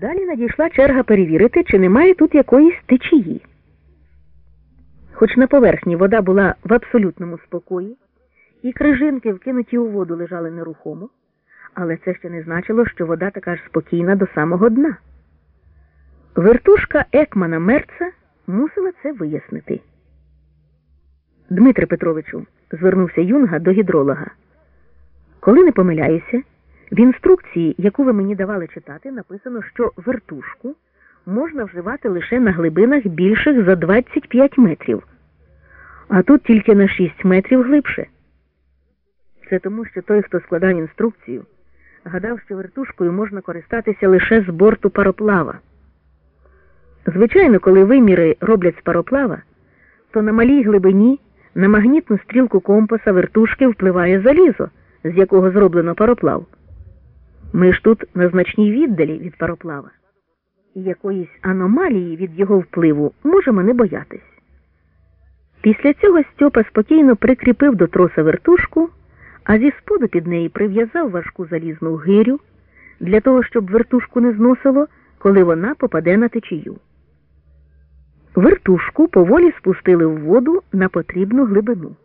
Далі надійшла черга перевірити, чи немає тут якоїсь течії. Хоч на поверхні вода була в абсолютному спокої, і крижинки, вкинуті у воду, лежали нерухомо, але це ще не значило, що вода така ж спокійна до самого дна. Вертушка Екмана Мерца мусила це вияснити. Дмитре Петровичу, звернувся Юнга до гідролога. Коли не помиляюся, в інструкції, яку ви мені давали читати, написано, що вертушку можна вживати лише на глибинах більших за 25 метрів, а тут тільки на 6 метрів глибше. Це тому, що той, хто складав інструкцію, гадав, що вертушкою можна користатися лише з борту пароплава. Звичайно, коли виміри роблять з пароплава, то на малій глибині на магнітну стрілку компаса вертушки впливає залізо, з якого зроблено пароплав. Ми ж тут на значній віддалі від пароплава, і якоїсь аномалії від його впливу можемо не боятись. Після цього Стьопа спокійно прикріпив до троса вертушку, а зі споду під неї прив'язав важку залізну гирю для того, щоб вертушку не зносило, коли вона попаде на течію. Вертушку поволі спустили в воду на потрібну глибину.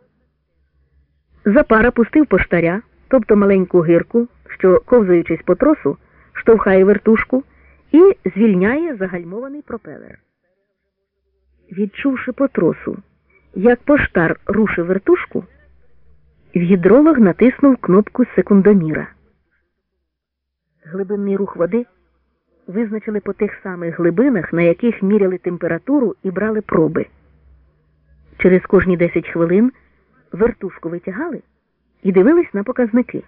Запара пустив поштаря, тобто маленьку гирку, що, ковзаючись по тросу, штовхає вертушку і звільняє загальмований пропелер. Відчувши по тросу, як поштар рушив вертушку, гідролог натиснув кнопку секундоміра. Глибинний рух води визначили по тих самих глибинах, на яких міряли температуру і брали проби. Через кожні 10 хвилин вертушку витягали і дивились на показники.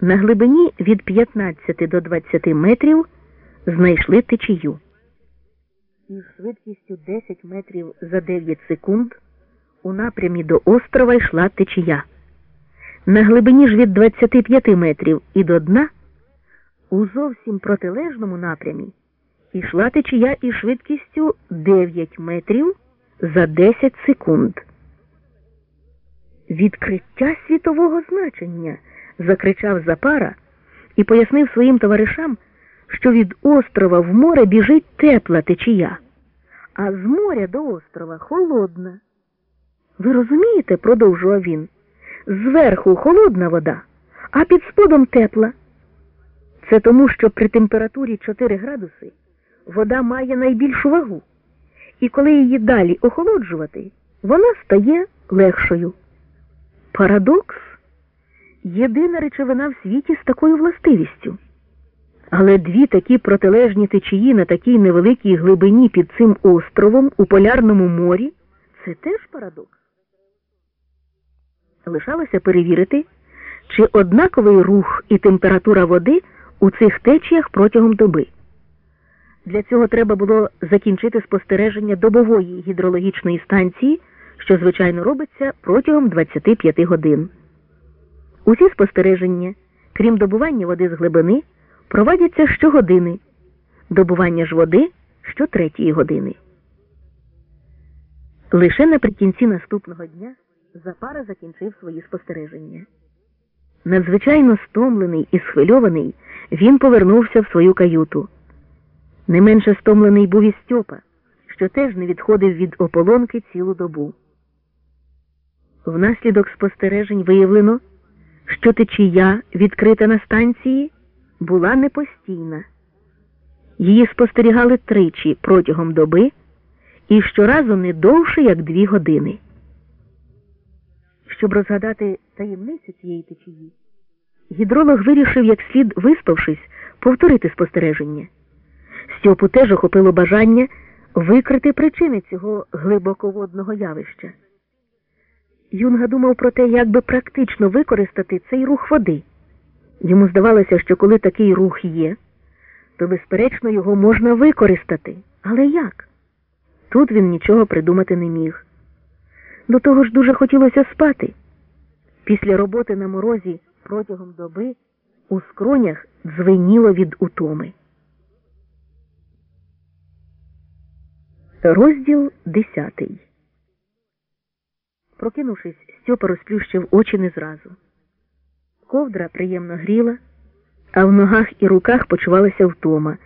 На глибині від 15 до 20 метрів знайшли течію. Із швидкістю 10 метрів за 9 секунд у напрямі до острова йшла течія. На глибині ж від 25 метрів і до дна у зовсім протилежному напрямі йшла течія із швидкістю 9 метрів за 10 секунд. Відкриття світового значення. закричав Запара і пояснив своїм товаришам, що від острова в море біжить тепла течія, а з моря до острова холодна. Ви розумієте, продовжував він, зверху холодна вода, а під сподом тепла. Це тому, що при температурі 4 градуси вода має найбільшу вагу, і коли її далі охолоджувати, вона стає легшою. Парадокс єдина речовина в світі з такою властивістю. Але дві такі протилежні течії на такій невеликій глибині під цим островом у Полярному морі це теж парадокс. Лишалося перевірити, чи однаковий рух і температура води у цих течіях протягом доби. Для цього треба було закінчити спостереження добової гідрологічної станції, що звичайно робиться протягом 25 годин. Усі спостереження, крім добування води з глибини, проводяться щогодини, добування ж води щотретьої години. Лише наприкінці наступного дня Запара закінчив свої спостереження. Надзвичайно стомлений і схвильований, він повернувся в свою каюту. Не менше стомлений був і Стьопа, що теж не відходив від ополонки цілу добу. Внаслідок спостережень виявлено, що течія, відкрита на станції, була непостійна. Її спостерігали тричі протягом доби і щоразу не довше, як дві години. Щоб розгадати таємницю цієї течії, гідролог вирішив, як слід виспавшись, повторити спостереження. Стьопу теж охопило бажання викрити причини цього глибоководного явища. Юнга думав про те, як би практично використати цей рух води. Йому здавалося, що коли такий рух є, то, безперечно, його можна використати. Але як? Тут він нічого придумати не міг. До того ж дуже хотілося спати. Після роботи на морозі протягом доби у скронях дзвеніло від утоми. Розділ десятий. Прокинувшись, Стьопа розплющив очі не зразу. Ковдра приємно гріла, а в ногах і руках почувалася втома.